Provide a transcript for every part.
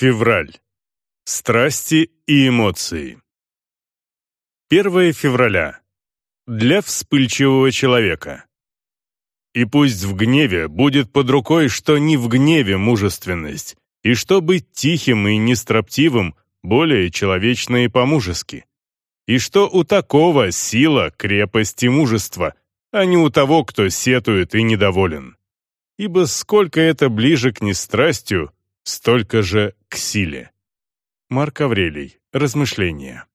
Февраль. Страсти и эмоции. 1 февраля. Для вспыльчивого человека. И пусть в гневе будет под рукой, что не в гневе мужественность, и что быть тихим и нестроптивым более человечно и по-мужески. И что у такого сила, крепость и мужество, а не у того, кто сетует и недоволен. Ибо сколько это ближе к нестрастию, столько же к силе. Марк Аврелий. Размышления.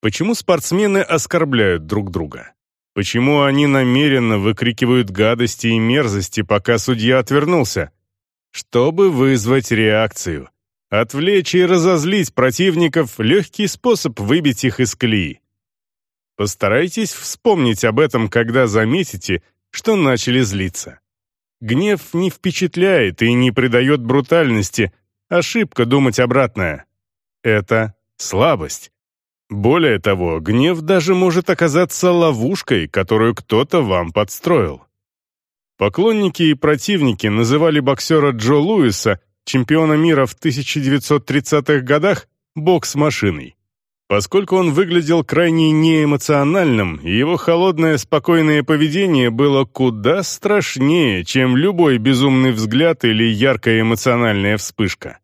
Почему спортсмены оскорбляют друг друга? Почему они намеренно выкрикивают гадости и мерзости, пока судья отвернулся? Чтобы вызвать реакцию. Отвлечь и разозлить противников – легкий способ выбить их из колеи. Постарайтесь вспомнить об этом, когда заметите, что начали злиться. Гнев не впечатляет и не придает брутальности. Ошибка думать обратное. Это слабость. Более того, гнев даже может оказаться ловушкой, которую кто-то вам подстроил. Поклонники и противники называли боксера Джо Луиса, чемпиона мира в 1930-х годах, бокс-машиной поскольку он выглядел крайне неэмоциональным, его холодное спокойное поведение было куда страшнее, чем любой безумный взгляд или яркая эмоциональная вспышка.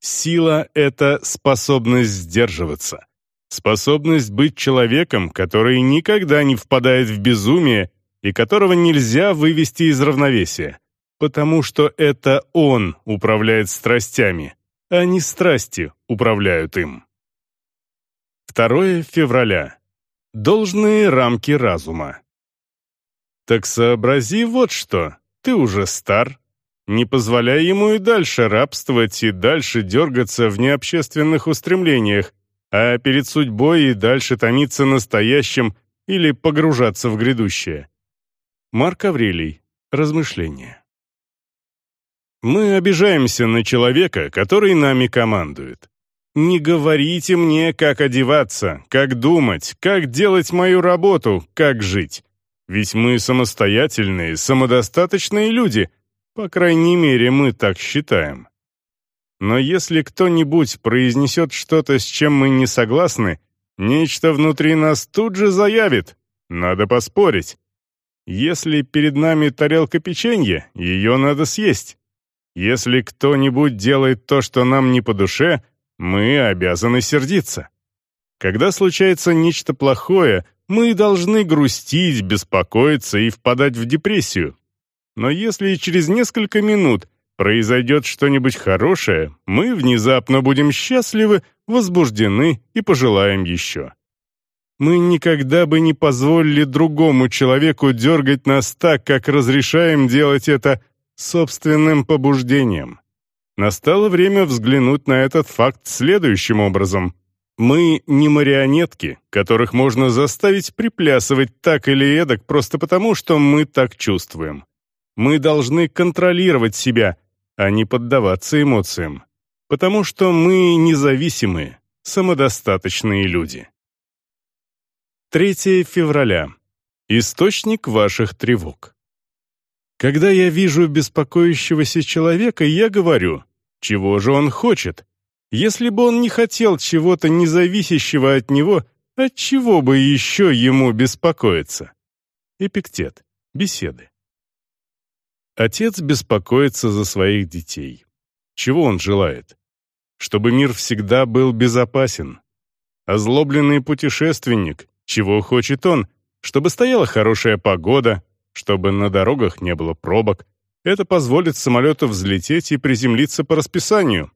Сила — это способность сдерживаться, способность быть человеком, который никогда не впадает в безумие и которого нельзя вывести из равновесия, потому что это он управляет страстями, а не страсти управляют им. 2 февраля. Должные рамки разума. Так сообрази вот что, ты уже стар. Не позволяй ему и дальше рабствовать и дальше дергаться в необщественных устремлениях, а перед судьбой и дальше томиться настоящим или погружаться в грядущее. Марк Аврелий. Размышления. Мы обижаемся на человека, который нами командует. Не говорите мне, как одеваться, как думать, как делать мою работу, как жить. Ведь мы самостоятельные, самодостаточные люди. По крайней мере, мы так считаем. Но если кто-нибудь произнесет что-то, с чем мы не согласны, нечто внутри нас тут же заявит. Надо поспорить. Если перед нами тарелка печенья, ее надо съесть. Если кто-нибудь делает то, что нам не по душе, мы обязаны сердиться. Когда случается нечто плохое, мы должны грустить, беспокоиться и впадать в депрессию. Но если через несколько минут произойдет что-нибудь хорошее, мы внезапно будем счастливы, возбуждены и пожелаем еще. Мы никогда бы не позволили другому человеку дергать нас так, как разрешаем делать это собственным побуждением. Настало время взглянуть на этот факт следующим образом. Мы не марионетки, которых можно заставить приплясывать так или эдак просто потому, что мы так чувствуем. Мы должны контролировать себя, а не поддаваться эмоциям. Потому что мы независимые, самодостаточные люди. 3 февраля. Источник ваших тревог. Когда я вижу беспокоящегося человека, я говорю, чего же он хочет? Если бы он не хотел чего-то независящего от него, от чего бы еще ему беспокоиться? Эпиктет. Беседы. Отец беспокоится за своих детей. Чего он желает? Чтобы мир всегда был безопасен. Озлобленный путешественник, чего хочет он? Чтобы стояла хорошая погода, чтобы на дорогах не было пробок, это позволит самолету взлететь и приземлиться по расписанию.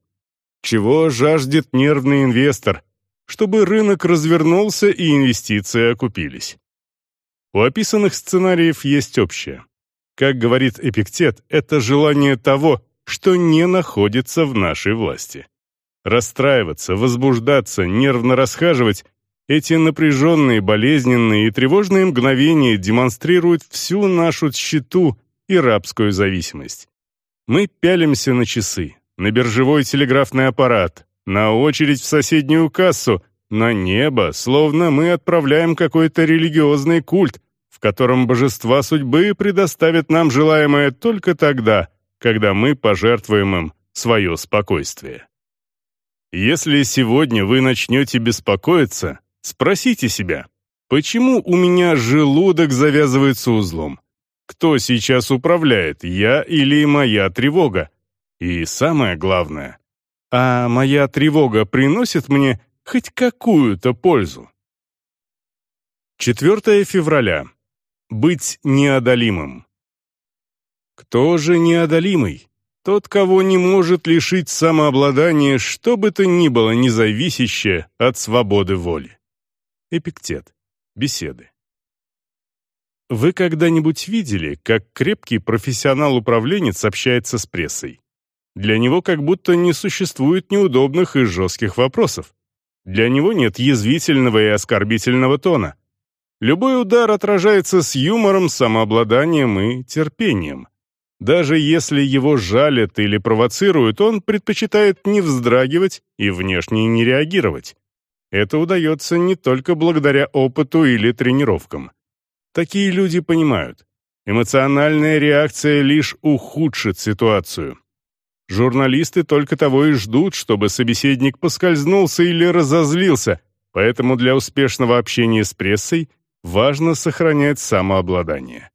Чего жаждет нервный инвестор? Чтобы рынок развернулся и инвестиции окупились. У описанных сценариев есть общее. Как говорит Эпиктет, это желание того, что не находится в нашей власти. Расстраиваться, возбуждаться, нервно расхаживать — эти напряженные, болезненные и тревожные мгновения демонстрируют всю нашу тщету и рабскую зависимость. Мы пялимся на часы, на биржевой телеграфный аппарат, на очередь в соседнюю кассу, на небо, словно мы отправляем какой-то религиозный культ, в котором божества судьбы предоставят нам желаемое только тогда, когда мы пожертвуем им свое спокойствие. Если сегодня вы начнете беспокоиться, спросите себя, почему у меня желудок завязывается узлом? Кто сейчас управляет, я или моя тревога? И самое главное, а моя тревога приносит мне хоть какую-то пользу? 4 февраля. Быть неодолимым. Кто же неодолимый? Тот, кого не может лишить самообладания что бы то ни было независящее от свободы воли. Эпиктет. Беседы. Вы когда-нибудь видели, как крепкий профессионал-управленец общается с прессой? Для него как будто не существует неудобных и жестких вопросов. Для него нет язвительного и оскорбительного тона. Любой удар отражается с юмором, самообладанием и терпением. Даже если его жалят или провоцируют, он предпочитает не вздрагивать и внешне не реагировать. Это удается не только благодаря опыту или тренировкам. Такие люди понимают, эмоциональная реакция лишь ухудшит ситуацию. Журналисты только того и ждут, чтобы собеседник поскользнулся или разозлился, поэтому для успешного общения с прессой важно сохранять самообладание.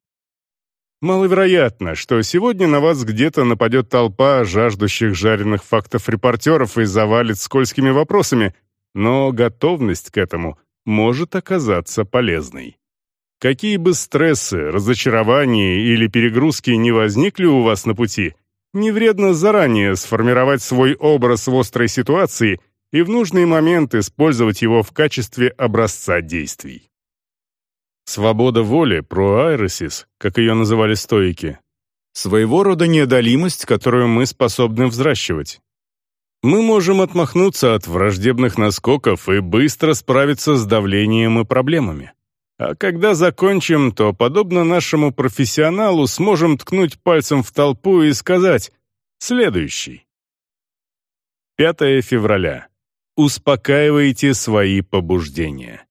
Маловероятно, что сегодня на вас где-то нападет толпа жаждущих жареных фактов репортеров и завалит скользкими вопросами, но готовность к этому может оказаться полезной. Какие бы стрессы, разочарования или перегрузки не возникли у вас на пути, не вредно заранее сформировать свой образ в острой ситуации и в нужный момент использовать его в качестве образца действий. Свобода воли, проайросис, как ее называли стоики, своего рода неодолимость, которую мы способны взращивать. Мы можем отмахнуться от враждебных наскоков и быстро справиться с давлением и проблемами. А когда закончим, то, подобно нашему профессионалу, сможем ткнуть пальцем в толпу и сказать «Следующий». 5 февраля. Успокаивайте свои побуждения.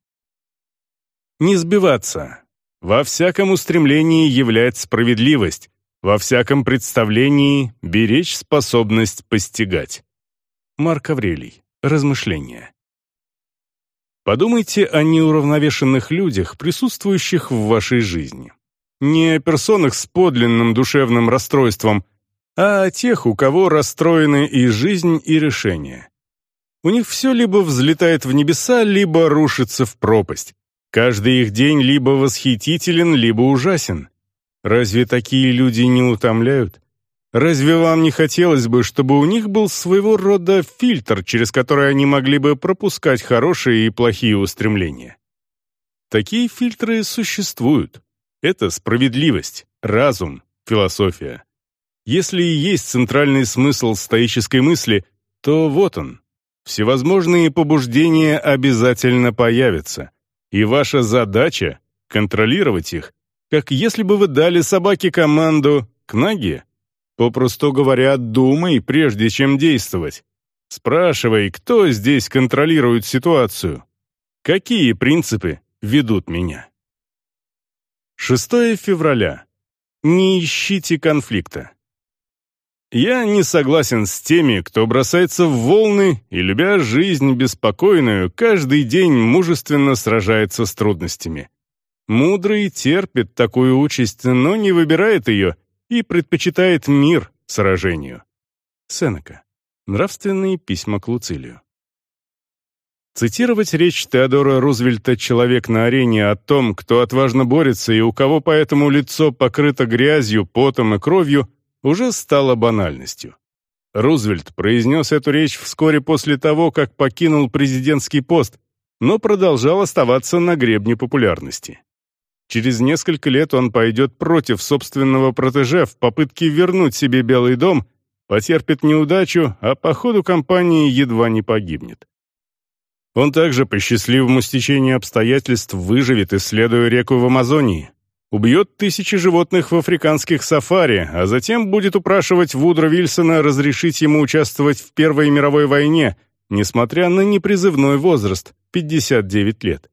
Не сбиваться. Во всяком устремлении являть справедливость, во всяком представлении беречь способность постигать. Марк Аврелий. Размышления. Подумайте о неуравновешенных людях, присутствующих в вашей жизни. Не о персонах с подлинным душевным расстройством, а о тех, у кого расстроены и жизнь, и решения. У них все либо взлетает в небеса, либо рушится в пропасть. Каждый их день либо восхитителен, либо ужасен. Разве такие люди не утомляют? Разве вам не хотелось бы, чтобы у них был своего рода фильтр, через который они могли бы пропускать хорошие и плохие устремления? Такие фильтры существуют. Это справедливость, разум, философия. Если и есть центральный смысл стоической мысли, то вот он. Всевозможные побуждения обязательно появятся — и ваша задача — контролировать их, как если бы вы дали собаке команду к ноге. Попросту говоря, думай, прежде чем действовать. Спрашивай, кто здесь контролирует ситуацию. Какие принципы ведут меня? 6 февраля. Не ищите конфликта. Я не согласен с теми, кто бросается в волны и, любя жизнь беспокойную, каждый день мужественно сражается с трудностями. Мудрый терпит такую участь, но не выбирает ее и предпочитает мир сражению. Сенека. Нравственные письма к Луцилию. Цитировать речь Теодора Рузвельта «Человек на арене» о том, кто отважно борется и у кого поэтому лицо покрыто грязью, потом и кровью – уже стало банальностью. Рузвельт произнес эту речь вскоре после того, как покинул президентский пост, но продолжал оставаться на гребне популярности. Через несколько лет он пойдет против собственного протеже в попытке вернуть себе Белый дом, потерпит неудачу, а по ходу кампании едва не погибнет. Он также по счастливому стечению обстоятельств выживет, исследуя реку в Амазонии, убьет тысячи животных в африканских сафари, а затем будет упрашивать Вудро Вильсона разрешить ему участвовать в Первой мировой войне, несмотря на непризывной возраст — 59 лет.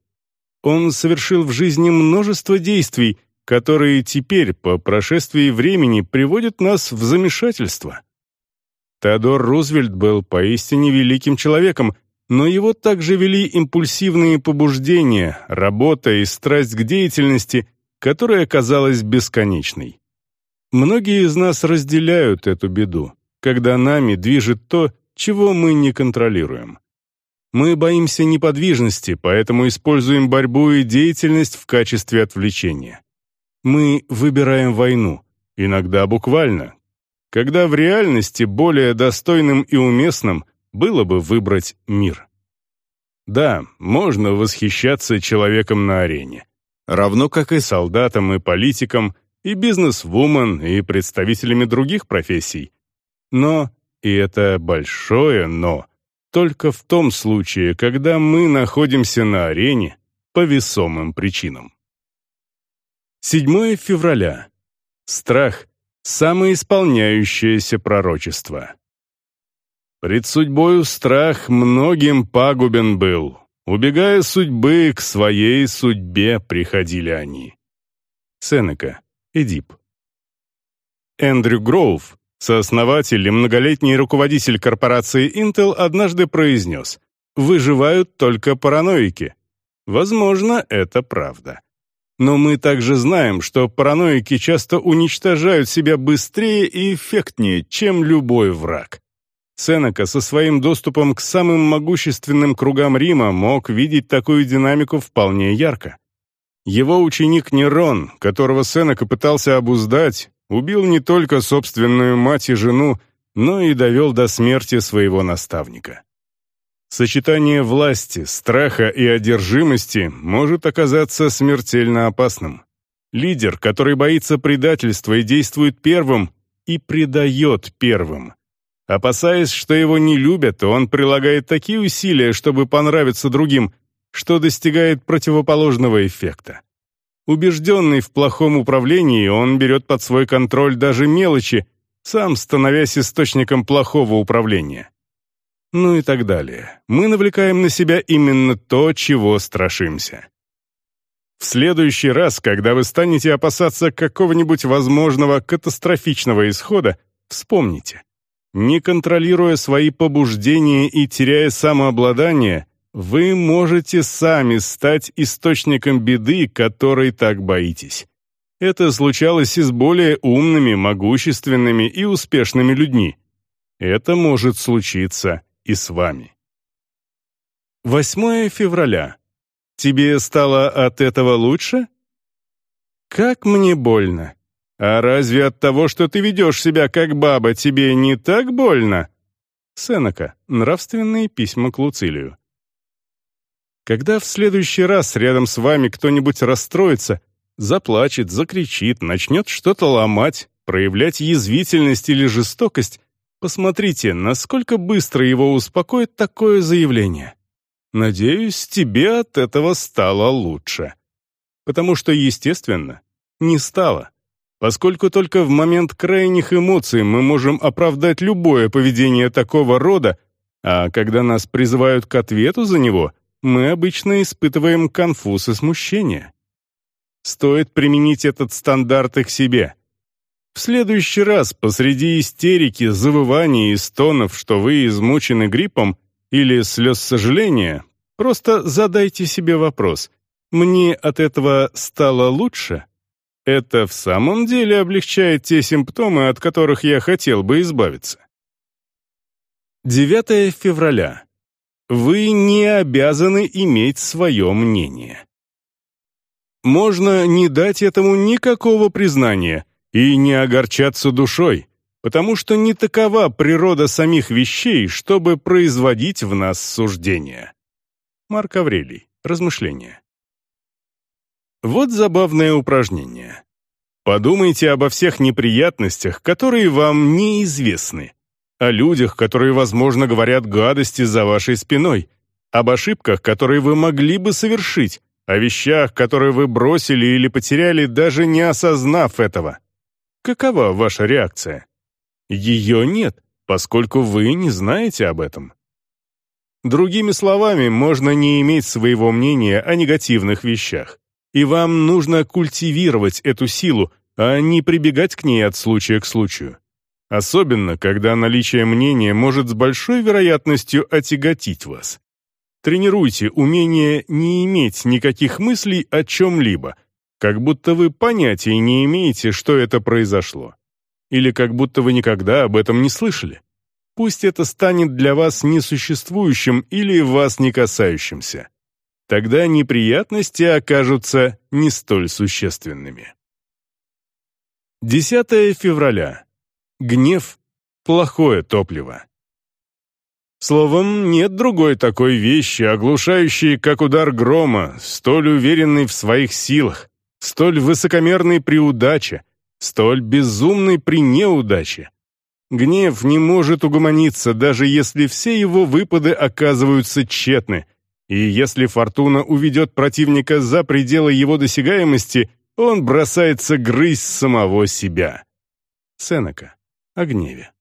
Он совершил в жизни множество действий, которые теперь, по прошествии времени, приводят нас в замешательство. Теодор Рузвельт был поистине великим человеком, но его также вели импульсивные побуждения, работа и страсть к деятельности, которая казалась бесконечной. Многие из нас разделяют эту беду, когда нами движет то, чего мы не контролируем. Мы боимся неподвижности, поэтому используем борьбу и деятельность в качестве отвлечения. Мы выбираем войну, иногда буквально, когда в реальности более достойным и уместным было бы выбрать мир. Да, можно восхищаться человеком на арене, равно как и солдатам и политикам, и бизнес-вумен, и представителями других профессий. Но, и это большое «но», только в том случае, когда мы находимся на арене по весомым причинам. 7 февраля. Страх — самоисполняющееся пророчество. Пред судьбою страх многим пагубен был. Убегая судьбы, к своей судьбе приходили они. Сенека, Эдип. Эндрю Гроув, сооснователь и многолетний руководитель корпорации Intel, однажды произнес «Выживают только параноики». Возможно, это правда. Но мы также знаем, что параноики часто уничтожают себя быстрее и эффектнее, чем любой враг. Сенека со своим доступом к самым могущественным кругам Рима мог видеть такую динамику вполне ярко. Его ученик Нерон, которого Сенека пытался обуздать, убил не только собственную мать и жену, но и довел до смерти своего наставника. Сочетание власти, страха и одержимости может оказаться смертельно опасным. Лидер, который боится предательства и действует первым, и предает первым. Опасаясь, что его не любят, он прилагает такие усилия, чтобы понравиться другим, что достигает противоположного эффекта. Убежденный в плохом управлении, он берет под свой контроль даже мелочи, сам становясь источником плохого управления. Ну и так далее. Мы навлекаем на себя именно то, чего страшимся. В следующий раз, когда вы станете опасаться какого-нибудь возможного катастрофичного исхода, вспомните. Не контролируя свои побуждения и теряя самообладание, вы можете сами стать источником беды, которой так боитесь. Это случалось и с более умными, могущественными и успешными людьми. Это может случиться и с вами. 8 февраля. Тебе стало от этого лучше? Как мне больно. А разве от того, что ты ведешь себя как баба, тебе не так больно? Сенека. Нравственные письма к Луцилию. Когда в следующий раз рядом с вами кто-нибудь расстроится, заплачет, закричит, начнет что-то ломать, проявлять язвительность или жестокость, посмотрите, насколько быстро его успокоит такое заявление. Надеюсь, тебе от этого стало лучше. Потому что, естественно, не стало поскольку только в момент крайних эмоций мы можем оправдать любое поведение такого рода, а когда нас призывают к ответу за него, мы обычно испытываем конфуз и смущение. Стоит применить этот стандарт и к себе. В следующий раз посреди истерики, завываний и стонов, что вы измучены гриппом или слез сожаления, просто задайте себе вопрос «Мне от этого стало лучше?» Это в самом деле облегчает те симптомы, от которых я хотел бы избавиться. 9 февраля. Вы не обязаны иметь свое мнение. Можно не дать этому никакого признания и не огорчаться душой, потому что не такова природа самих вещей, чтобы производить в нас суждения. Марк Аврелий. Размышления. Вот забавное упражнение. Подумайте обо всех неприятностях, которые вам неизвестны. О людях, которые, возможно, говорят гадости за вашей спиной. Об ошибках, которые вы могли бы совершить. О вещах, которые вы бросили или потеряли, даже не осознав этого. Какова ваша реакция? Ее нет, поскольку вы не знаете об этом. Другими словами, можно не иметь своего мнения о негативных вещах и вам нужно культивировать эту силу, а не прибегать к ней от случая к случаю. Особенно когда наличие мнения может с большой вероятностью отяготить вас. Тренируйте умение не иметь никаких мыслей о чем-либо, как будто вы понятия не имеете, что это произошло. Или как будто вы никогда об этом не слышали. Пусть это станет для вас несуществующим или вас не касающимся. Тогда неприятности окажутся не столь существенными. 10 февраля. Гнев – плохое топливо. Словом, нет другой такой вещи, оглушающей, как удар грома, столь уверенной в своих силах, столь высокомерной при удаче, столь безумной при неудаче. Гнев не может угомониться, даже если все его выпады оказываются тщетны, и если фортуна уведет противника за пределы его досягаемости, он бросается грызть самого себя. Сенека. О гневе.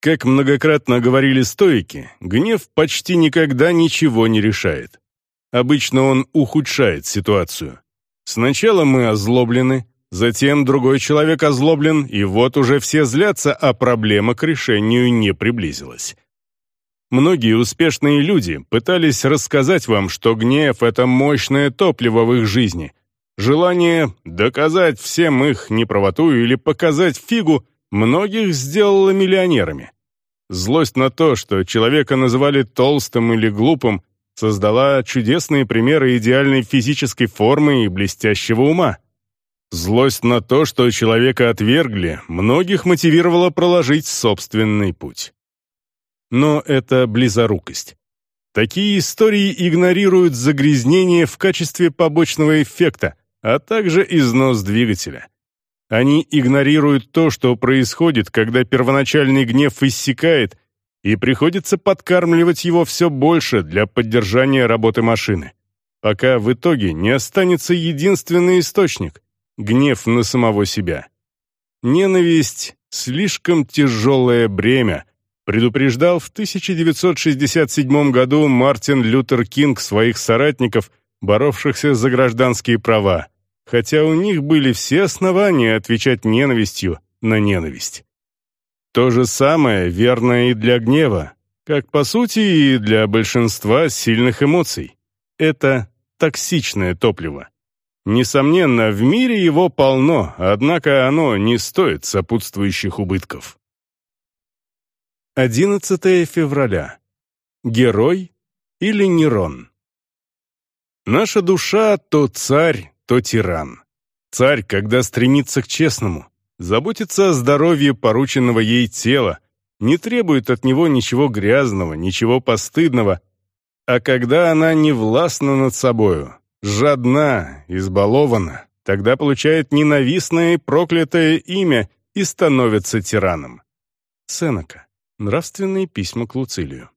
Как многократно говорили стоики, гнев почти никогда ничего не решает. Обычно он ухудшает ситуацию. Сначала мы озлоблены, затем другой человек озлоблен, и вот уже все злятся, а проблема к решению не приблизилась. Многие успешные люди пытались рассказать вам, что гнев — это мощное топливо в их жизни. Желание доказать всем их неправоту или показать фигу многих сделало миллионерами. Злость на то, что человека называли толстым или глупым, создала чудесные примеры идеальной физической формы и блестящего ума. Злость на то, что человека отвергли, многих мотивировала проложить собственный путь. Но это близорукость. Такие истории игнорируют загрязнение в качестве побочного эффекта, а также износ двигателя. Они игнорируют то, что происходит, когда первоначальный гнев иссякает, и приходится подкармливать его все больше для поддержания работы машины, пока в итоге не останется единственный источник — гнев на самого себя. Ненависть — слишком тяжелое бремя, предупреждал в 1967 году Мартин Лютер Кинг своих соратников, боровшихся за гражданские права хотя у них были все основания отвечать ненавистью на ненависть. То же самое верно и для гнева, как по сути и для большинства сильных эмоций. Это токсичное топливо. Несомненно, в мире его полно, однако оно не стоит сопутствующих убытков. 11 февраля. Герой или Нерон? Наша душа то царь, то тиран. Царь, когда стремится к честному, заботится о здоровье порученного ей тела, не требует от него ничего грязного, ничего постыдного, а когда она не властна над собою, жадна, избалована, тогда получает ненавистное и проклятое имя и становится тираном. Сенека. Нравственные письма к Луцилию.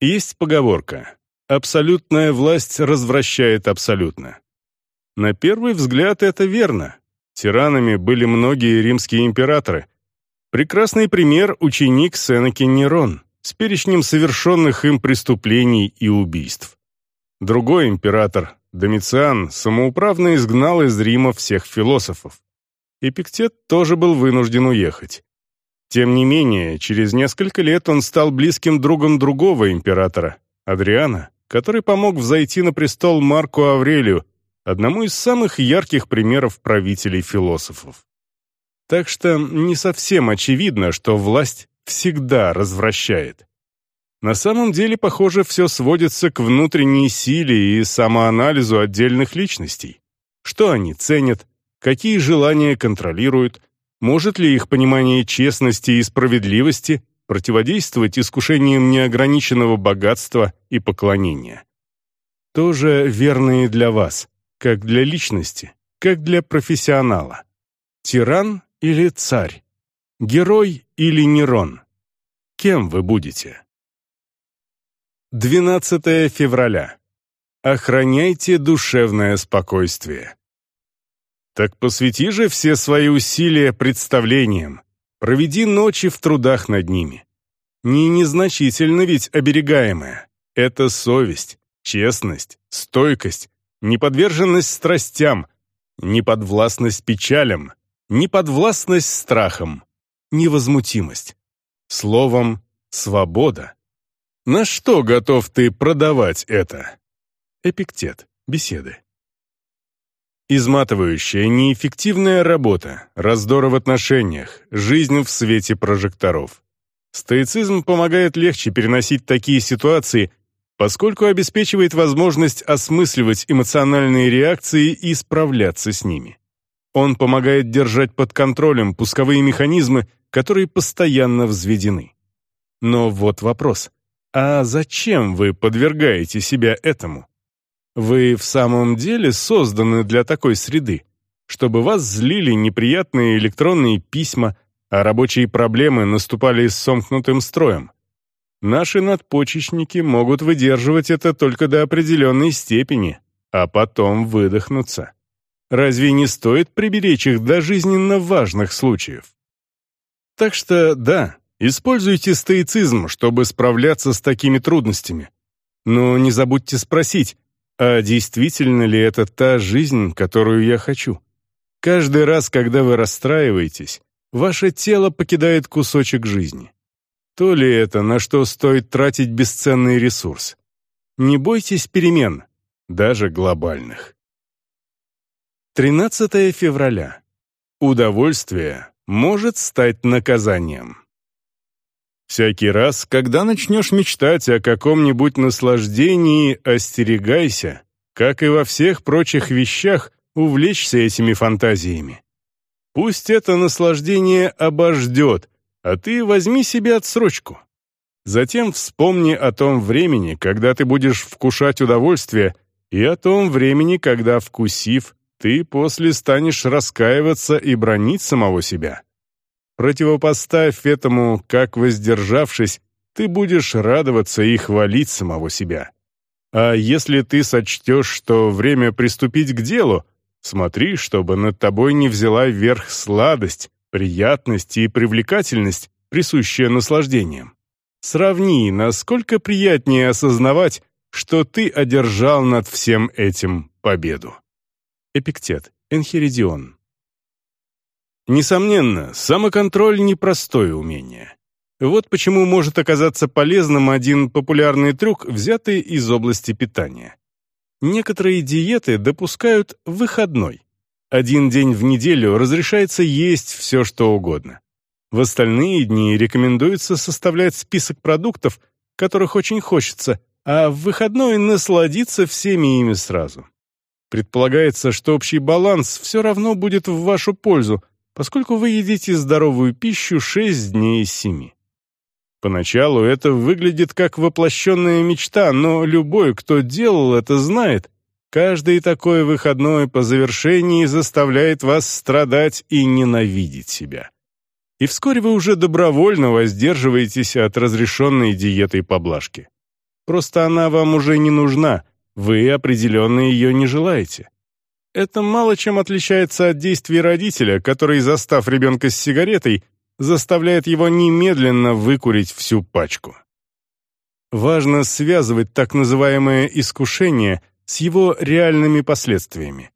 Есть поговорка «Абсолютная власть развращает абсолютно». На первый взгляд это верно. Тиранами были многие римские императоры. Прекрасный пример — ученик Сенеки Нерон с перечнем совершенных им преступлений и убийств. Другой император, Домициан, самоуправно изгнал из Рима всех философов. Эпиктет тоже был вынужден уехать. Тем не менее, через несколько лет он стал близким другом другого императора, Адриана, который помог взойти на престол Марку Аврелию, одному из самых ярких примеров правителей-философов. Так что не совсем очевидно, что власть всегда развращает. На самом деле, похоже, все сводится к внутренней силе и самоанализу отдельных личностей. Что они ценят, какие желания контролируют, может ли их понимание честности и справедливости противодействовать искушениям неограниченного богатства и поклонения. Тоже верно и для вас как для личности, как для профессионала. Тиран или царь? Герой или Нерон? Кем вы будете? 12 февраля. Охраняйте душевное спокойствие. Так посвяти же все свои усилия представлениям, проведи ночи в трудах над ними. Не незначительно ведь оберегаемое. Это совесть, честность, стойкость, неподверженность страстям, неподвластность печалям, неподвластность страхам, невозмутимость. Словом, свобода. На что готов ты продавать это? Эпиктет. Беседы. Изматывающая, неэффективная работа, раздоры в отношениях, жизнь в свете прожекторов. Стоицизм помогает легче переносить такие ситуации, поскольку обеспечивает возможность осмысливать эмоциональные реакции и справляться с ними. Он помогает держать под контролем пусковые механизмы, которые постоянно взведены. Но вот вопрос. А зачем вы подвергаете себя этому? Вы в самом деле созданы для такой среды, чтобы вас злили неприятные электронные письма, а рабочие проблемы наступали с сомкнутым строем. Наши надпочечники могут выдерживать это только до определенной степени, а потом выдохнуться. Разве не стоит приберечь их до жизненно важных случаев? Так что да, используйте стоицизм, чтобы справляться с такими трудностями. Но не забудьте спросить, а действительно ли это та жизнь, которую я хочу? Каждый раз, когда вы расстраиваетесь, ваше тело покидает кусочек жизни. То ли это, на что стоит тратить бесценный ресурс? Не бойтесь перемен, даже глобальных. 13 февраля. Удовольствие может стать наказанием. Всякий раз, когда начнешь мечтать о каком-нибудь наслаждении, остерегайся, как и во всех прочих вещах, увлечься этими фантазиями. Пусть это наслаждение обождет, а ты возьми себе отсрочку. Затем вспомни о том времени, когда ты будешь вкушать удовольствие, и о том времени, когда, вкусив, ты после станешь раскаиваться и бронить самого себя. Противопоставь этому, как воздержавшись, ты будешь радоваться и хвалить самого себя. А если ты сочтешь, что время приступить к делу, смотри, чтобы над тобой не взяла верх сладость, приятность и привлекательность, присущая наслаждением. Сравни, насколько приятнее осознавать, что ты одержал над всем этим победу. Эпиктет, Энхиридион. Несомненно, самоконтроль — непростое умение. Вот почему может оказаться полезным один популярный трюк, взятый из области питания. Некоторые диеты допускают выходной. Один день в неделю разрешается есть все, что угодно. В остальные дни рекомендуется составлять список продуктов, которых очень хочется, а в выходной насладиться всеми ими сразу. Предполагается, что общий баланс все равно будет в вашу пользу, поскольку вы едите здоровую пищу 6 дней из 7. Поначалу это выглядит как воплощенная мечта, но любой, кто делал это, знает, каждый такой выходной по завершении заставляет вас страдать и ненавидеть себя. И вскоре вы уже добровольно воздерживаетесь от разрешенной диетой поблажки. Просто она вам уже не нужна, вы определенно ее не желаете. Это мало чем отличается от действий родителя, который, застав ребенка с сигаретой, заставляет его немедленно выкурить всю пачку. Важно связывать так называемое искушение с его реальными последствиями.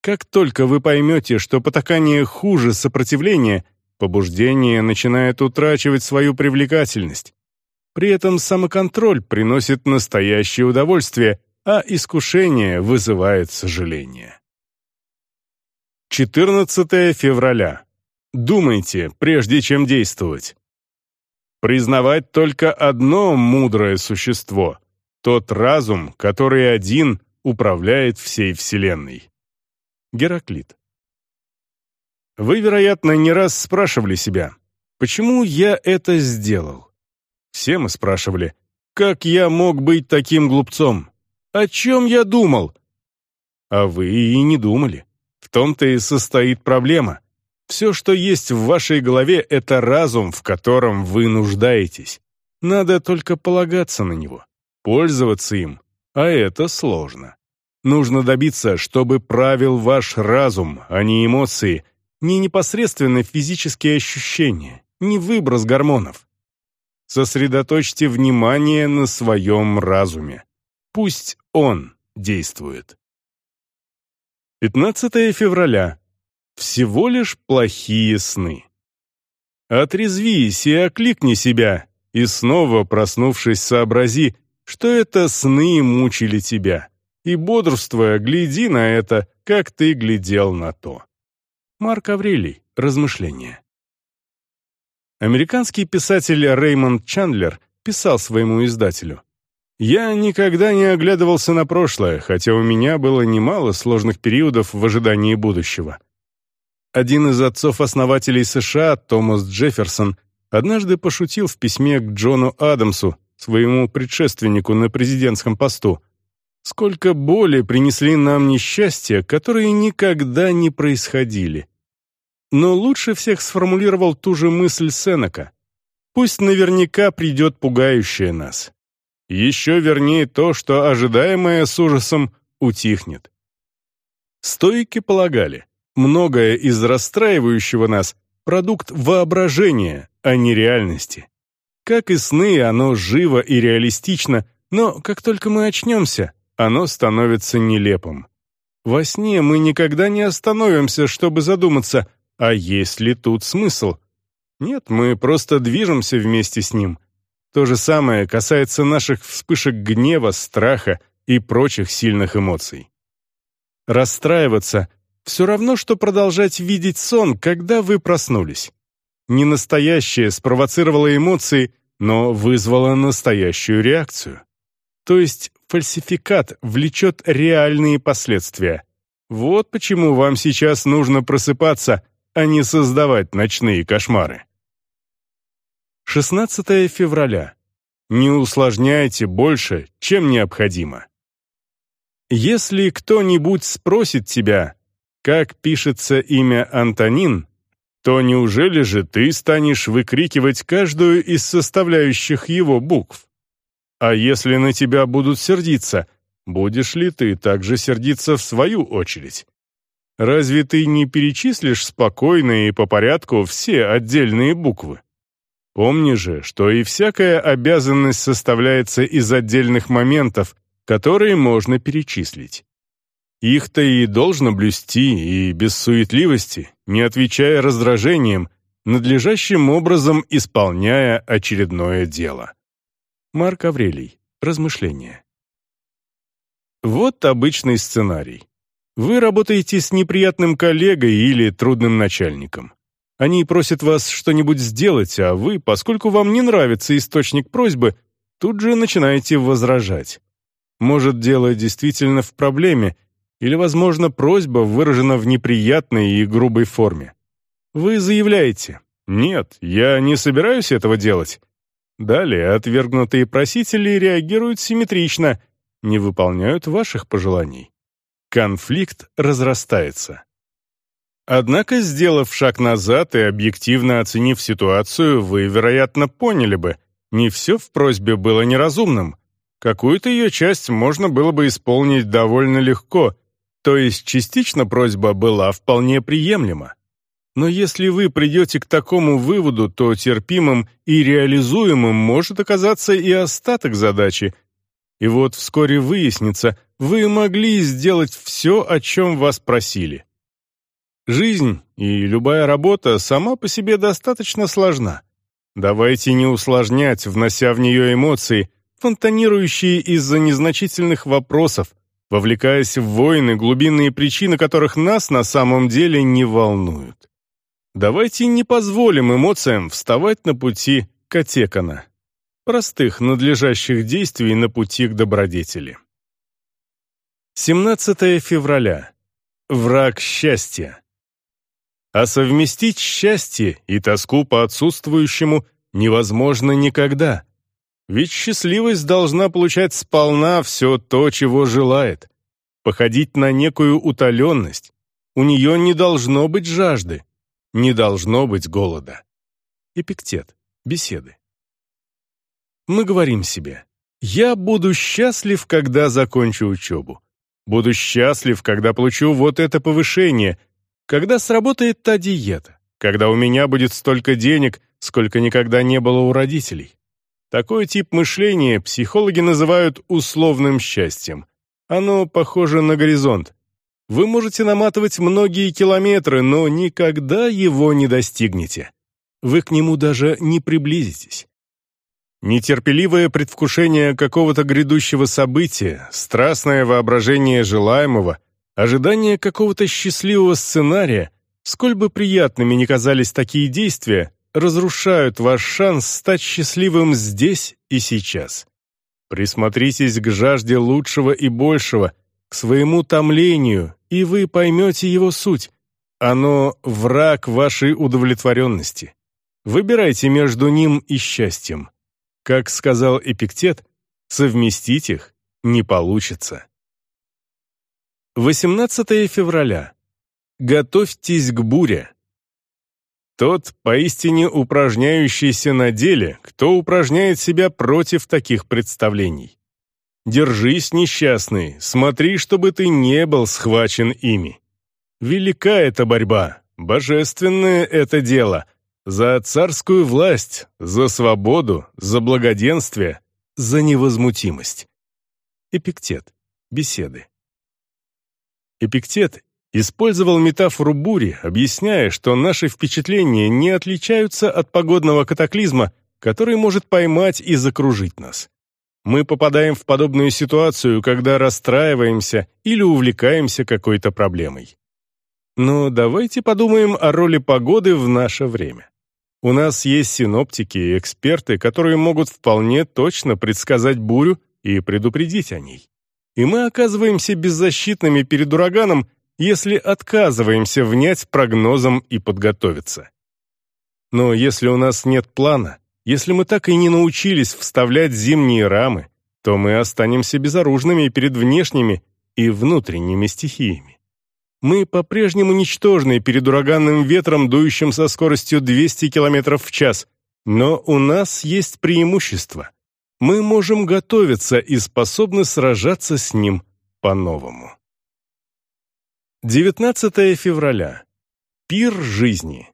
Как только вы поймете, что потакание хуже сопротивления, побуждение начинает утрачивать свою привлекательность. При этом самоконтроль приносит настоящее удовольствие, а искушение вызывает сожаление. 14 февраля. Думайте, прежде чем действовать. Признавать только одно мудрое существо — тот разум, который один управляет всей Вселенной. Гераклит. Вы, вероятно, не раз спрашивали себя, почему я это сделал? Все мы спрашивали, как я мог быть таким глупцом? О чем я думал? А вы и не думали. В том-то и состоит проблема. Все, что есть в вашей голове, это разум, в котором вы нуждаетесь. Надо только полагаться на него, пользоваться им, а это сложно. Нужно добиться, чтобы правил ваш разум, а не эмоции, не непосредственно физические ощущения, не выброс гормонов. Сосредоточьте внимание на своем разуме. Пусть он действует. 15 февраля. всего лишь плохие сны. Отрезвись и окликни себя, и снова, проснувшись, сообрази, что это сны мучили тебя, и, бодрствуя, гляди на это, как ты глядел на то. Марк Аврелий. Размышления. Американский писатель Реймонд Чандлер писал своему издателю. «Я никогда не оглядывался на прошлое, хотя у меня было немало сложных периодов в ожидании будущего. Один из отцов-основателей США, Томас Джефферсон, однажды пошутил в письме к Джону Адамсу, своему предшественнику на президентском посту, «Сколько боли принесли нам несчастья, которые никогда не происходили». Но лучше всех сформулировал ту же мысль Сенека. «Пусть наверняка придет пугающее нас. Еще вернее то, что ожидаемое с ужасом утихнет». Стоики полагали, Многое из расстраивающего нас — продукт воображения, а не реальности. Как и сны, оно живо и реалистично, но как только мы очнемся, оно становится нелепым. Во сне мы никогда не остановимся, чтобы задуматься, а есть ли тут смысл? Нет, мы просто движемся вместе с ним. То же самое касается наших вспышек гнева, страха и прочих сильных эмоций. Расстраиваться все равно, что продолжать видеть сон, когда вы проснулись. Не настоящее спровоцировало эмоции, но вызвало настоящую реакцию. То есть фальсификат влечет реальные последствия. Вот почему вам сейчас нужно просыпаться, а не создавать ночные кошмары. 16 февраля. Не усложняйте больше, чем необходимо. Если кто-нибудь спросит тебя, как пишется имя Антонин, то неужели же ты станешь выкрикивать каждую из составляющих его букв? А если на тебя будут сердиться, будешь ли ты также сердиться в свою очередь? Разве ты не перечислишь спокойно и по порядку все отдельные буквы? Помни же, что и всякая обязанность составляется из отдельных моментов, которые можно перечислить. Их-то и должно блюсти, и без суетливости, не отвечая раздражением, надлежащим образом исполняя очередное дело. Марк Аврелий. Размышления. Вот обычный сценарий. Вы работаете с неприятным коллегой или трудным начальником. Они просят вас что-нибудь сделать, а вы, поскольку вам не нравится источник просьбы, тут же начинаете возражать. Может, дело действительно в проблеме, или, возможно, просьба выражена в неприятной и грубой форме. Вы заявляете «Нет, я не собираюсь этого делать». Далее отвергнутые просители реагируют симметрично, не выполняют ваших пожеланий. Конфликт разрастается. Однако, сделав шаг назад и объективно оценив ситуацию, вы, вероятно, поняли бы, не все в просьбе было неразумным. Какую-то ее часть можно было бы исполнить довольно легко, то есть частично просьба была вполне приемлема. Но если вы придете к такому выводу, то терпимым и реализуемым может оказаться и остаток задачи. И вот вскоре выяснится, вы могли сделать все, о чем вас просили. Жизнь и любая работа сама по себе достаточно сложна. Давайте не усложнять, внося в нее эмоции, фонтанирующие из-за незначительных вопросов, вовлекаясь в войны, глубинные причины которых нас на самом деле не волнуют. Давайте не позволим эмоциям вставать на пути Катекана, простых надлежащих действий на пути к добродетели. 17 февраля. Враг счастья. А совместить счастье и тоску по отсутствующему невозможно никогда. Ведь счастливость должна получать сполна все то, чего желает. Походить на некую утоленность. У нее не должно быть жажды. Не должно быть голода. Эпиктет. Беседы. Мы говорим себе, «Я буду счастлив, когда закончу учебу. Буду счастлив, когда получу вот это повышение, когда сработает та диета, когда у меня будет столько денег, сколько никогда не было у родителей. Такой тип мышления психологи называют условным счастьем. Оно похоже на горизонт. Вы можете наматывать многие километры, но никогда его не достигнете. Вы к нему даже не приблизитесь. Нетерпеливое предвкушение какого-то грядущего события, страстное воображение желаемого, ожидание какого-то счастливого сценария, сколь бы приятными ни казались такие действия, разрушают ваш шанс стать счастливым здесь и сейчас. Присмотритесь к жажде лучшего и большего, к своему томлению, и вы поймете его суть. Оно — враг вашей удовлетворенности. Выбирайте между ним и счастьем. Как сказал Эпиктет, совместить их не получится. 18 февраля. Готовьтесь к буре. Тот, поистине упражняющийся на деле, кто упражняет себя против таких представлений. Держись, несчастный, смотри, чтобы ты не был схвачен ими. Велика эта борьба, божественное это дело. За царскую власть, за свободу, за благоденствие, за невозмутимость. Эпиктет. Беседы. Эпиктет использовал метафору бури, объясняя, что наши впечатления не отличаются от погодного катаклизма, который может поймать и закружить нас. Мы попадаем в подобную ситуацию, когда расстраиваемся или увлекаемся какой-то проблемой. Но давайте подумаем о роли погоды в наше время. У нас есть синоптики и эксперты, которые могут вполне точно предсказать бурю и предупредить о ней. И мы оказываемся беззащитными перед ураганом, если отказываемся внять прогнозам и подготовиться. Но если у нас нет плана, если мы так и не научились вставлять зимние рамы, то мы останемся безоружными перед внешними и внутренними стихиями. Мы по-прежнему ничтожны перед ураганным ветром, дующим со скоростью 200 км в час, но у нас есть преимущество. Мы можем готовиться и способны сражаться с ним по-новому. 19 февраля. Пир жизни.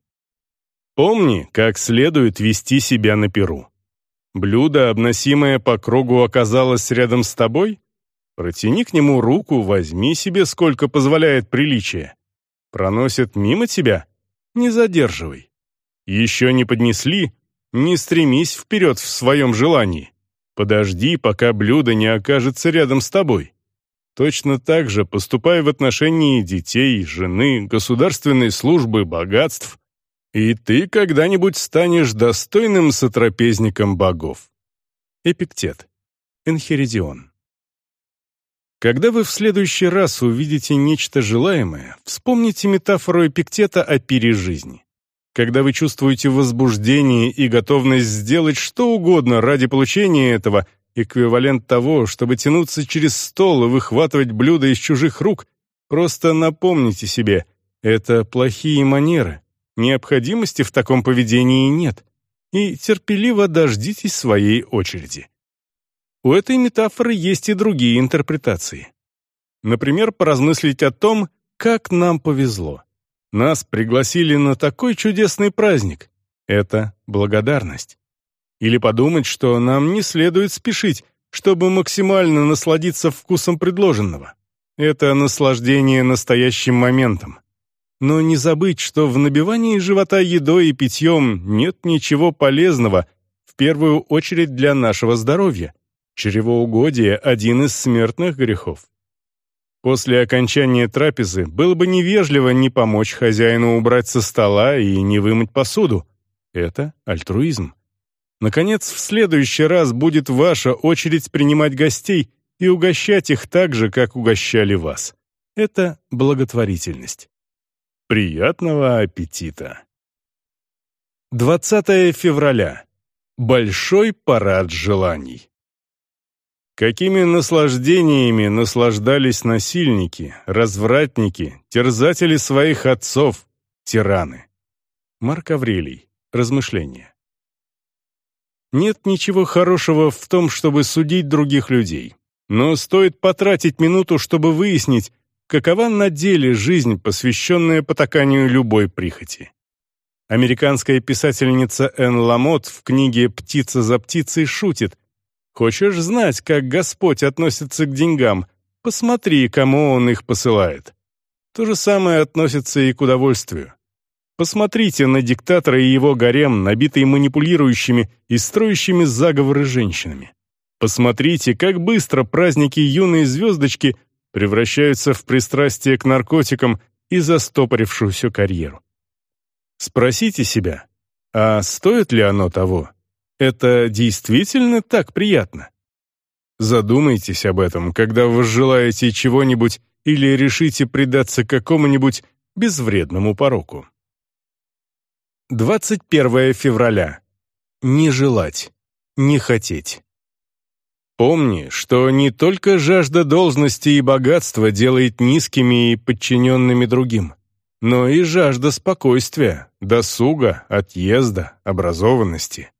Помни, как следует вести себя на пиру. Блюдо, обносимое по кругу, оказалось рядом с тобой? Протяни к нему руку, возьми себе, сколько позволяет приличие. Проносят мимо тебя? Не задерживай. Еще не поднесли? Не стремись вперед в своем желании. Подожди, пока блюдо не окажется рядом с тобой. Точно так же поступай в отношении детей, жены, государственной службы, богатств. И ты когда-нибудь станешь достойным сотрапезником богов. Эпиктет. Энхеридион. Когда вы в следующий раз увидите нечто желаемое, вспомните метафору Эпиктета о пире. Когда вы чувствуете возбуждение и готовность сделать что угодно ради получения этого – эквивалент того, чтобы тянуться через стол и выхватывать блюда из чужих рук, просто напомните себе, это плохие манеры, необходимости в таком поведении нет, и терпеливо дождитесь своей очереди. У этой метафоры есть и другие интерпретации. Например, поразмыслить о том, как нам повезло. Нас пригласили на такой чудесный праздник. Это благодарность. Или подумать, что нам не следует спешить, чтобы максимально насладиться вкусом предложенного. Это наслаждение настоящим моментом. Но не забыть, что в набивании живота едой и питьем нет ничего полезного, в первую очередь для нашего здоровья. Чревоугодие – один из смертных грехов. После окончания трапезы было бы невежливо не помочь хозяину убрать со стола и не вымыть посуду. Это альтруизм. Наконец, в следующий раз будет ваша очередь принимать гостей и угощать их так же, как угощали вас. Это благотворительность. Приятного аппетита! 20 февраля. Большой парад желаний. Какими наслаждениями наслаждались насильники, развратники, терзатели своих отцов, тираны. Марк Аврелий. Размышления. Нет ничего хорошего в том, чтобы судить других людей. Но стоит потратить минуту, чтобы выяснить, какова на деле жизнь, посвященная потаканию любой прихоти. Американская писательница Энн Ламот в книге «Птица за птицей» шутит. «Хочешь знать, как Господь относится к деньгам? Посмотри, кому Он их посылает. То же самое относится и к удовольствию. Посмотрите на диктатора и его гарем, набитый манипулирующими и строящими заговоры женщинами. Посмотрите, как быстро праздники юной звездочки превращаются в пристрастие к наркотикам и застопорившуюся карьеру. Спросите себя, а стоит ли оно того? Это действительно так приятно? Задумайтесь об этом, когда вы желаете чего-нибудь или решите предаться какому-нибудь безвредному пороку. 21 февраля. Не желать, не хотеть. Помни, что не только жажда должности и богатства делает низкими и подчиненными другим, но и жажда спокойствия, досуга, отъезда, образованности.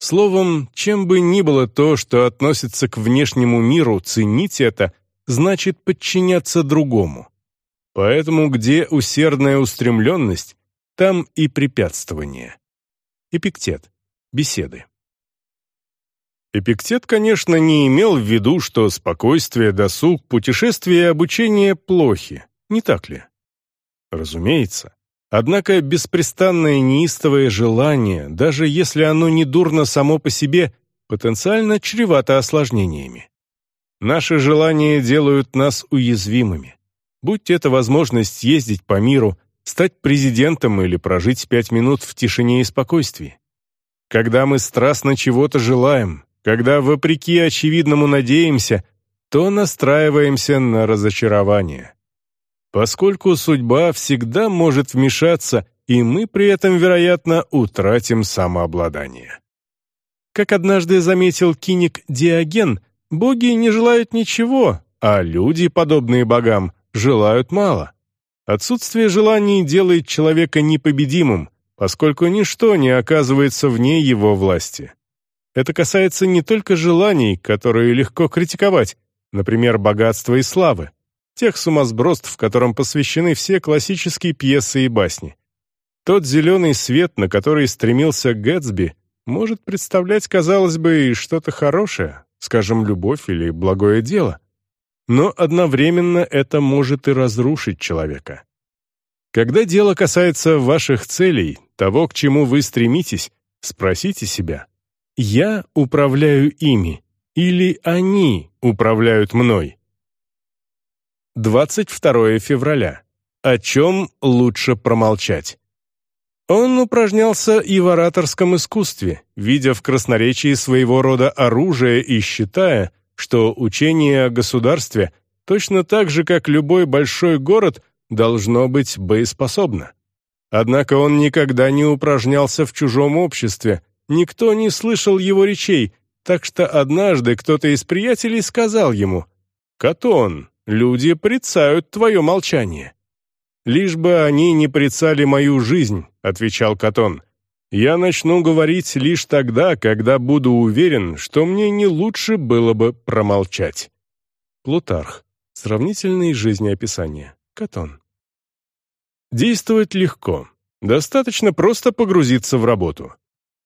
Словом, чем бы ни было то, что относится к внешнему миру, ценить это значит подчиняться другому. Поэтому где усердная устремленность, там и препятствование. Эпиктет. Беседы. Эпиктет, конечно, не имел в виду, что спокойствие, досуг, путешествие и обучение плохи, не так ли? Разумеется. Однако беспрестанное неистовое желание, даже если оно не дурно само по себе, потенциально чревато осложнениями. Наши желания делают нас уязвимыми. Будь это возможность ездить по миру, стать президентом или прожить пять минут в тишине и спокойствии. Когда мы страстно чего-то желаем, когда вопреки очевидному надеемся, то настраиваемся на разочарование. Поскольку судьба всегда может вмешаться, и мы при этом, вероятно, утратим самообладание. Как однажды заметил киник Диоген, боги не желают ничего, а люди, подобные богам, желают мало. Отсутствие желаний делает человека непобедимым, поскольку ничто не оказывается вне его власти. Это касается не только желаний, которые легко критиковать, например, богатства и славы, тех сумасбродств, которым посвящены все классические пьесы и басни. Тот зеленый свет, на который стремился Гэтсби, может представлять, казалось бы, что-то хорошее, скажем, любовь или благое дело но одновременно это может и разрушить человека. Когда дело касается ваших целей, того, к чему вы стремитесь, спросите себя, «Я управляю ими или они управляют мной?» 22 февраля. О чем лучше промолчать? Он упражнялся и в ораторском искусстве, видя в красноречии своего рода оружие и считая, что учение о государстве, точно так же, как любой большой город, должно быть боеспособно. Однако он никогда не упражнялся в чужом обществе, никто не слышал его речей, так что однажды кто-то из приятелей сказал ему «Катон, люди прицают твое молчание». «Лишь бы они не прицали мою жизнь», — отвечал Катон, — я начну говорить лишь тогда, когда буду уверен, что мне не лучше было бы промолчать. Плутарх. Сравнительные жизнеописания. Катон. Действовать легко. Достаточно просто погрузиться в работу.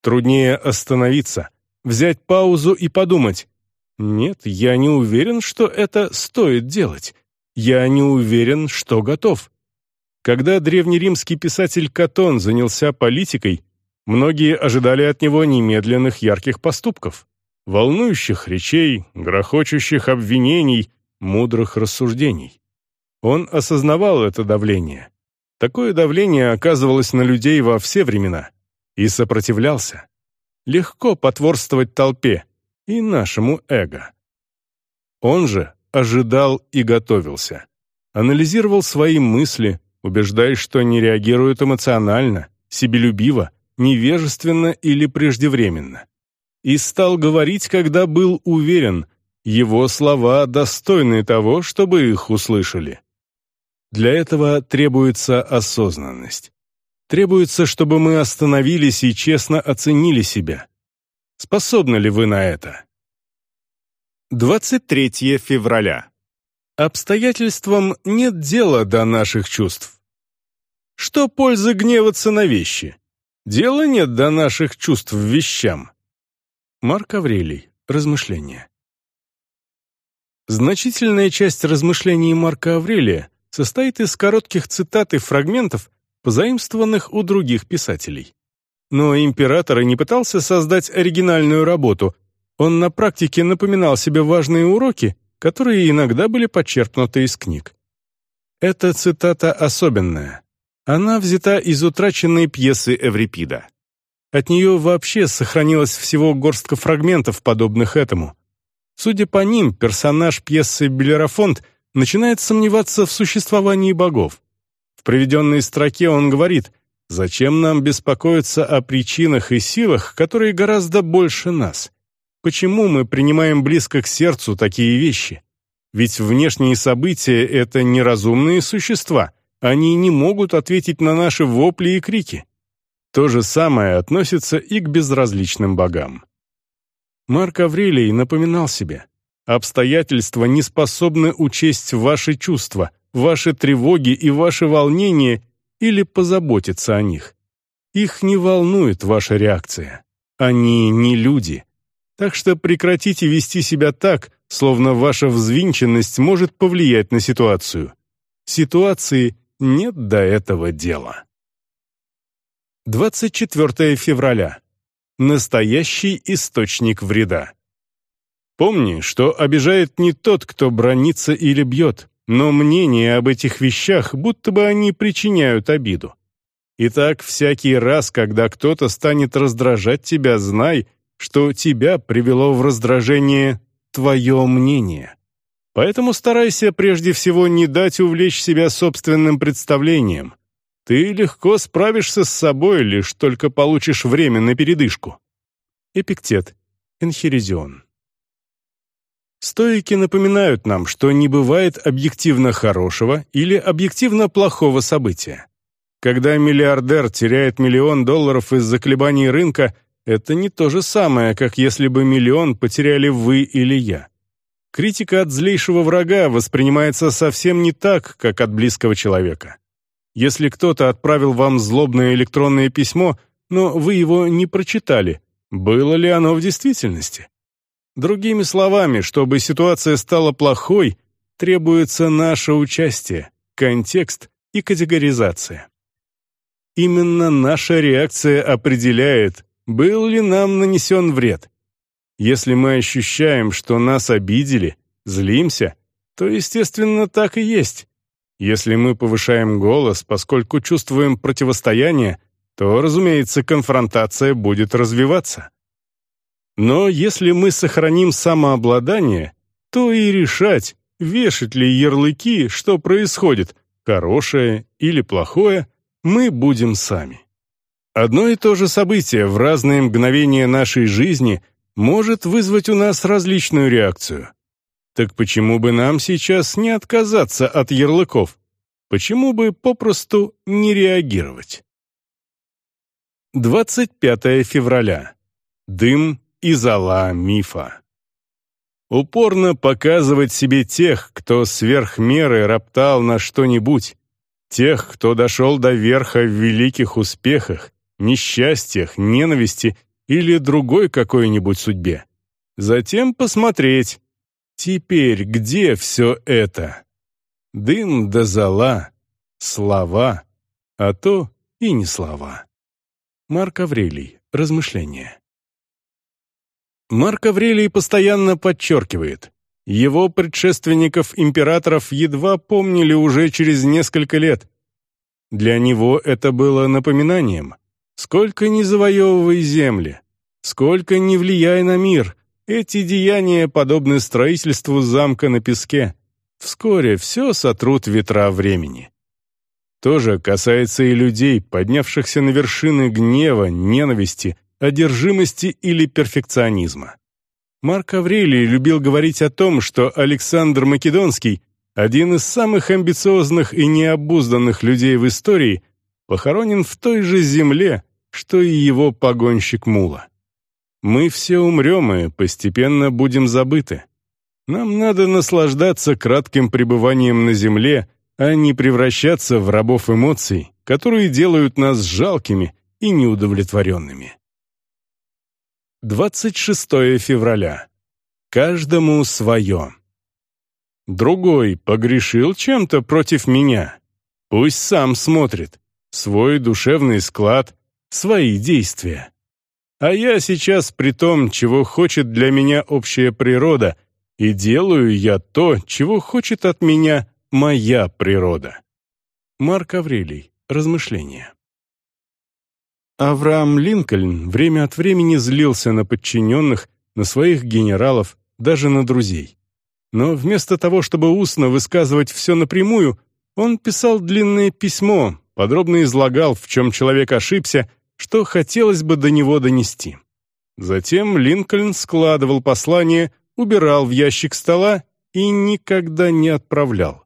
Труднее остановиться, взять паузу и подумать. Нет, я не уверен, что это стоит делать. Я не уверен, что готов. Когда древнеримский писатель Катон занялся политикой, Многие ожидали от него немедленных ярких поступков, волнующих речей, грохочущих обвинений, мудрых рассуждений. Он осознавал это давление. Такое давление оказывалось на людей во все времена. И сопротивлялся. Легко потворствовать толпе и нашему эго. Он же ожидал и готовился. Анализировал свои мысли, убеждаясь, что не реагирует эмоционально, себелюбиво, невежественно или преждевременно. И стал говорить, когда был уверен, его слова достойны того, чтобы их услышали. Для этого требуется осознанность. Требуется, чтобы мы остановились и честно оценили себя. Способны ли вы на это? 23 февраля. Обстоятельствам нет дела до наших чувств. Что пользы гневаться на вещи? Дела нет до наших чувств вещам. Марк Аврелий. Размышления. Значительная часть размышлений Марка Аврелия состоит из коротких цитат и фрагментов, позаимствованных у других писателей. Но император и не пытался создать оригинальную работу, он на практике напоминал себе важные уроки, которые иногда были подчеркнуты из книг. Эта цитата особенная. Она взята из утраченной пьесы Эврипида. От нее вообще сохранилось всего горстка фрагментов, подобных этому. Судя по ним, персонаж пьесы Белерафонт начинает сомневаться в существовании богов. В приведенной строке он говорит «Зачем нам беспокоиться о причинах и силах, которые гораздо больше нас? Почему мы принимаем близко к сердцу такие вещи? Ведь внешние события — это неразумные существа, они не могут ответить на наши вопли и крики». То же самое относится и к безразличным богам. Марк Аврелий напоминал себе, обстоятельства не способны учесть ваши чувства, ваши тревоги и ваши волнения или позаботиться о них. Их не волнует ваша реакция. Они не люди. Так что прекратите вести себя так, словно ваша взвинченность может повлиять на ситуацию. Ситуации нет до этого дела. 24 февраля. Настоящий источник вреда. Помни, что обижает не тот, кто бронится или бьет, но мнение об этих вещах, будто бы они причиняют обиду. Итак, всякий раз, когда кто-то станет раздражать тебя, знай, что тебя привело в раздражение твое мнение. Поэтому старайся прежде всего не дать увлечь себя собственным представлением, ты легко справишься с собой, лишь только получишь время на передышку. Эпиктет. Энхиризион. Стоики напоминают нам, что не бывает объективно хорошего или объективно плохого события. Когда миллиардер теряет миллион долларов из-за колебаний рынка, это не то же самое, как если бы миллион потеряли вы или я. Критика от злейшего врага воспринимается совсем не так, как от близкого человека. Если кто-то отправил вам злобное электронное письмо, но вы его не прочитали, было ли оно в действительности? Другими словами, чтобы ситуация стала плохой, требуется наше участие, контекст и категоризация. Именно наша реакция определяет, был ли нам нанесен вред. Если мы ощущаем, что нас обидели, злимся, то, естественно, так и есть. Если мы повышаем голос, поскольку чувствуем противостояние, то, разумеется, конфронтация будет развиваться. Но если мы сохраним самообладание, то и решать, вешать ли ярлыки, что происходит, хорошее или плохое, мы будем сами. Одно и то же событие в разные мгновения нашей жизни может вызвать у нас различную реакцию. Так почему бы нам сейчас не отказаться от ярлыков? Почему бы попросту не реагировать? 25 февраля. Дым и зола мифа. Упорно показывать себе тех, кто сверх меры роптал на что-нибудь, тех, кто дошел до верха в великих успехах, несчастьях, ненависти или другой какой-нибудь судьбе. Затем посмотреть, Теперь где все это? Дым да зола, слова, а то и не слова. Марк Аврелий. Размышления. Марк Аврелий постоянно подчеркивает, его предшественников-императоров едва помнили уже через несколько лет. Для него это было напоминанием. Сколько ни завоевывай земли, сколько ни влияй на мир, эти деяния подобны строительству замка на песке. Вскоре все сотрут ветра времени. То же касается и людей, поднявшихся на вершины гнева, ненависти, одержимости или перфекционизма. Марк Аврелий любил говорить о том, что Александр Македонский, один из самых амбициозных и необузданных людей в истории, похоронен в той же земле, что и его погонщик Мула. Мы все умрем и постепенно будем забыты. Нам надо наслаждаться кратким пребыванием на земле, а не превращаться в рабов эмоций, которые делают нас жалкими и неудовлетворенными. 26 февраля. Каждому свое. Другой погрешил чем-то против меня. Пусть сам смотрит. Свой душевный склад, свои действия. А я сейчас при том, чего хочет для меня общая природа, и делаю я то, чего хочет от меня моя природа. Марк Аврелий. Размышления. Авраам Линкольн время от времени злился на подчиненных, на своих генералов, даже на друзей. Но вместо того, чтобы устно высказывать все напрямую, он писал длинное письмо, подробно излагал, в чем человек ошибся, что хотелось бы до него донести. Затем Линкольн складывал послание, убирал в ящик стола и никогда не отправлял.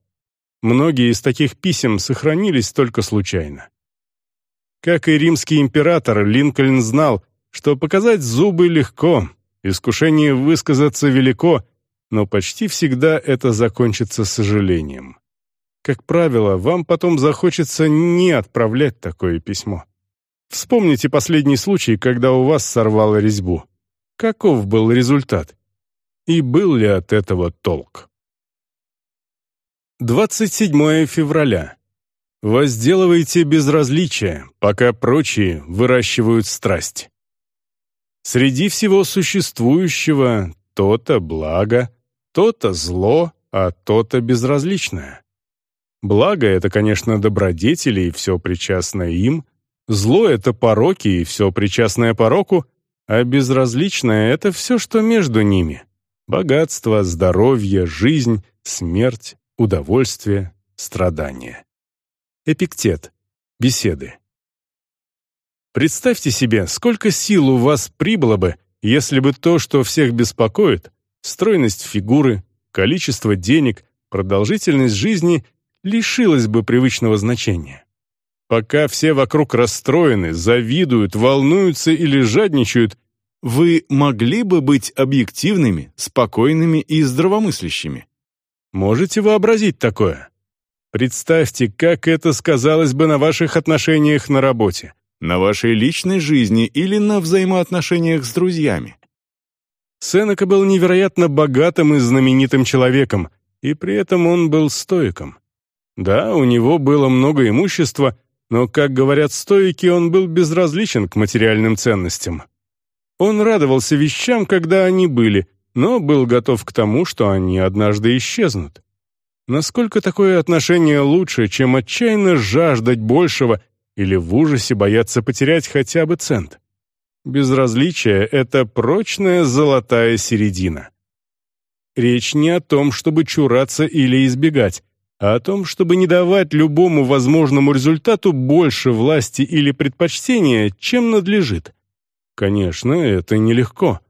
Многие из таких писем сохранились только случайно. Как и римский император, Линкольн знал, что показать зубы легко, искушение высказаться велико, но почти всегда это закончится сожалением. Как правило, вам потом захочется не отправлять такое письмо. Вспомните последний случай, когда у вас сорвало резьбу. Каков был результат? И был ли от этого толк? 27 февраля. Возделывайте безразличие, пока прочие выращивают страсть. Среди всего существующего то-то благо, то-то зло, а то-то безразличное. Благо — это, конечно, добродетели и все причастное им, зло — это пороки и все причастное пороку, а безразличное — это все, что между ними. Богатство, здоровье, жизнь, смерть, удовольствие, страдания. Эпиктет. Беседы. Представьте себе, сколько сил у вас прибыло бы, если бы то, что всех беспокоит, стройность фигуры, количество денег, продолжительность жизни, лишилось бы привычного значения. Пока все вокруг расстроены, завидуют, волнуются или жадничают, вы могли бы быть объективными, спокойными и здравомыслящими. Можете вообразить такое? Представьте, как это сказалось бы на ваших отношениях на работе, на вашей личной жизни или на взаимоотношениях с друзьями. Сенека был невероятно богатым и знаменитым человеком, и при этом он был стоиком. Да, у него было много имущества, но, как говорят стоики, он был безразличен к материальным ценностям. Он радовался вещам, когда они были, но был готов к тому, что они однажды исчезнут. Насколько такое отношение лучше, чем отчаянно жаждать большего или в ужасе бояться потерять хотя бы цент? Безразличие — это прочная золотая середина. Речь не о том, чтобы чураться или избегать, а о том, чтобы не давать любому возможному результату больше власти или предпочтения, чем надлежит. Конечно, это нелегко.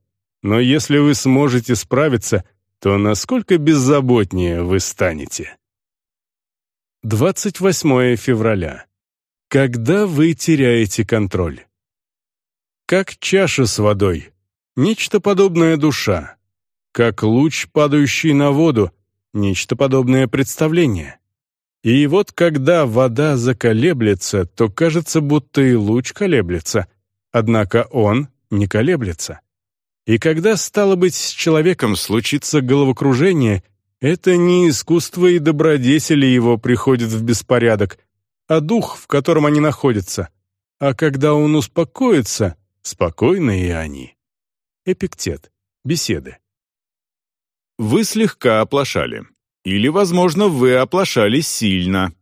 Но если вы сможете справиться — то насколько беззаботнее вы станете. 28 февраля. Когда вы теряете контроль? Как чаша с водой, нечто подобное душа. Как луч, падающий на воду, нечто подобное представление. И вот когда вода заколеблется, то кажется, будто и луч колеблется, однако он не колеблется. И когда, стало быть, с человеком случится головокружение, это не искусство и добродетели его приходят в беспорядок, а дух, в котором они находятся. А когда он успокоится, спокойны и они. Эпиктет. Беседы. Вы слегка оплошали. Или, возможно, вы оплошали сильно.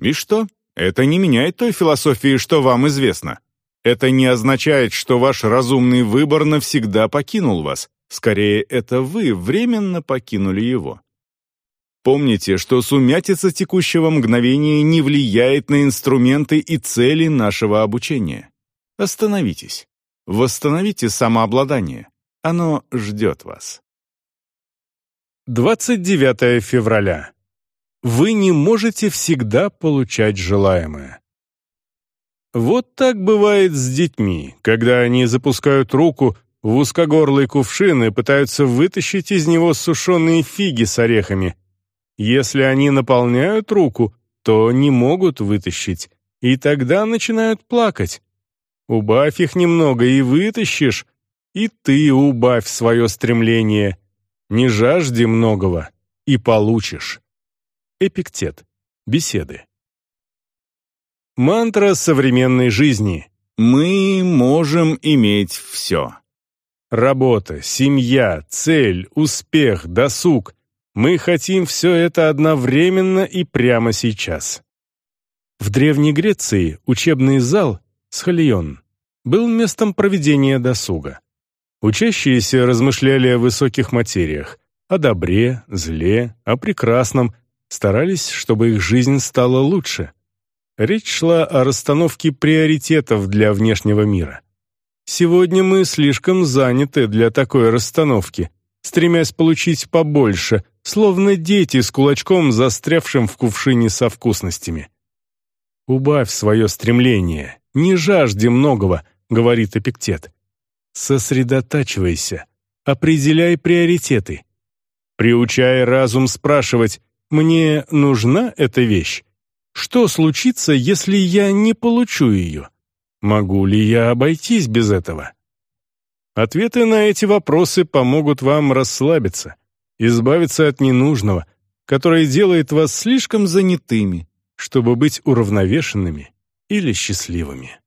И что? Это не меняет той философии, что вам известно. Это не означает, что ваш разумный выбор навсегда покинул вас. Скорее, это вы временно покинули его. Помните, что сумятица текущего мгновения не влияет на инструменты и цели нашего обучения. Остановитесь. Восстановите самообладание. Оно ждет вас. 29 февраля. Вы не можете всегда получать желаемое. Вот так бывает с детьми, когда они запускают руку в узкогорлый кувшин и пытаются вытащить из него сушеные фиги с орехами. Если они наполняют руку, то не могут вытащить, и тогда начинают плакать. Убавь их немного и вытащишь, и ты убавь свое стремление. Не жажди многого, и получишь. Эпиктет. Беседы. Мантра современной жизни. Мы можем иметь все. Работа, семья, цель, успех, досуг. Мы хотим все это одновременно и прямо сейчас. В Древней Греции учебный зал, схалион, был местом проведения досуга. Учащиеся размышляли о высоких материях, о добре, зле, о прекрасном, старались, чтобы их жизнь стала лучше. Речь шла о расстановке приоритетов для внешнего мира. Сегодня мы слишком заняты для такой расстановки, стремясь получить побольше, словно дети с кулачком, застрявшим в кувшине со вкусностями. «Убавь свое стремление, не жажди многого», — говорит Эпиктет. «Сосредотачивайся, определяй приоритеты. Приучай разум спрашивать, мне нужна эта вещь? Что случится, если я не получу ее?» Могу ли я обойтись без этого? Ответы на эти вопросы помогут вам расслабиться, избавиться от ненужного, которое делает вас слишком занятыми, чтобы быть уравновешенными или счастливыми.